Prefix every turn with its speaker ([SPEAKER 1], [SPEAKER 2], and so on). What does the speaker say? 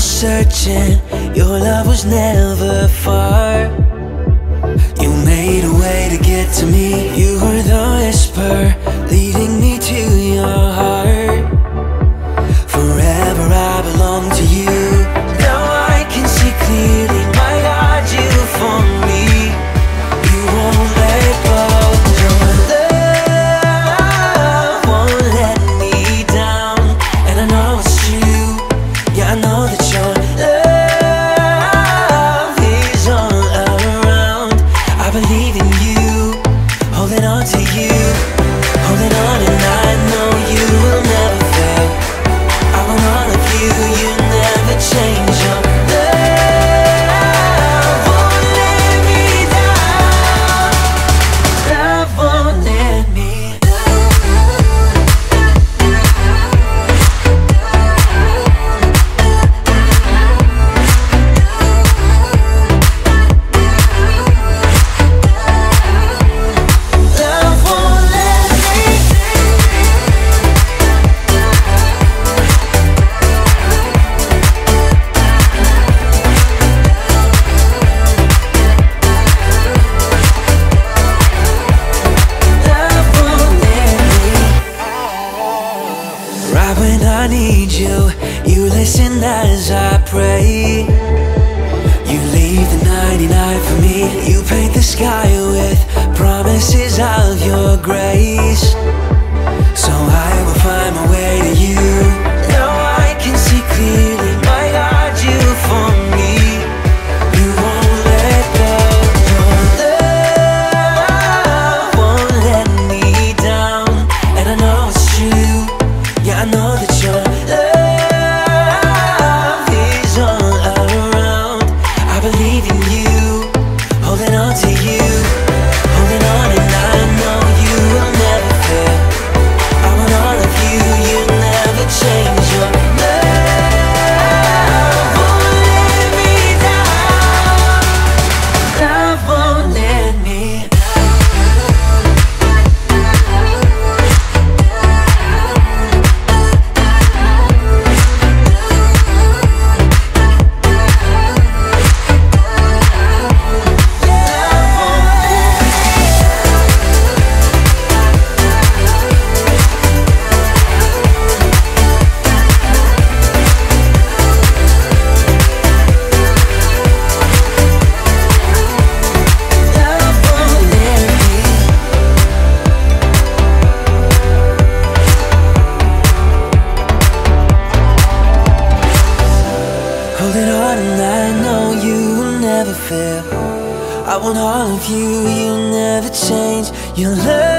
[SPEAKER 1] was searching, your love was never far. You made a way to get to me. You need you. You listen as I pray. You leave the 99 for me. You paint the sky with promises of your grace. and I know you will never fail. I want all of you, you'll never change your love.